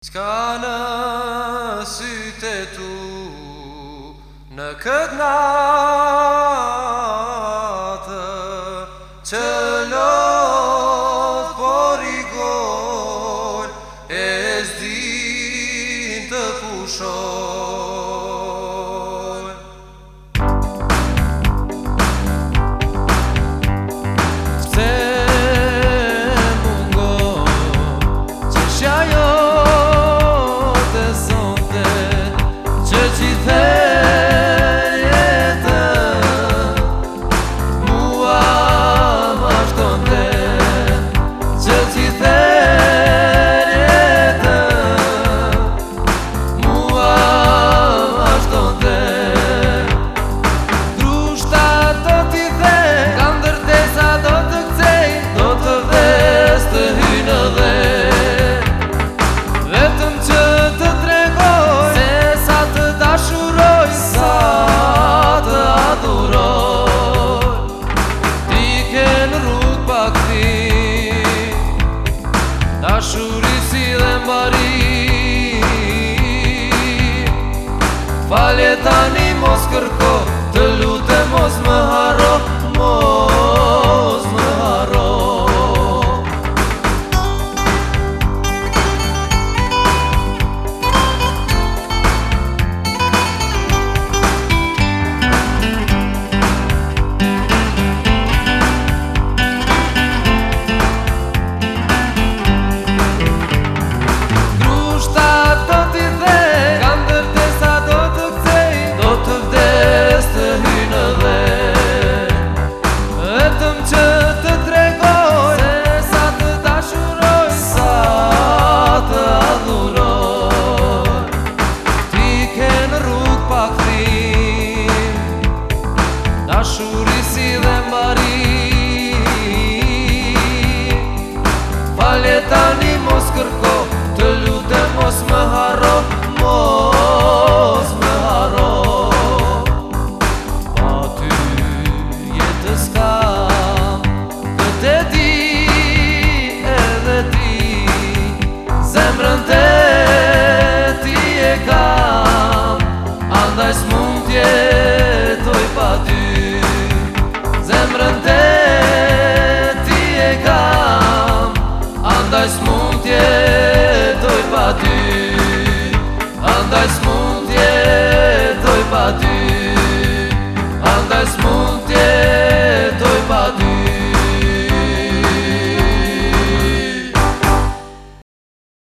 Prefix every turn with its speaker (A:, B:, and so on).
A: Qka në sytë e tu, në këtë natër, që në forigoj, e s'din të fushoj. Dashurisi dhe mbari Falje tani mos kërko Të lutë mos më harë të smundet doj pa ty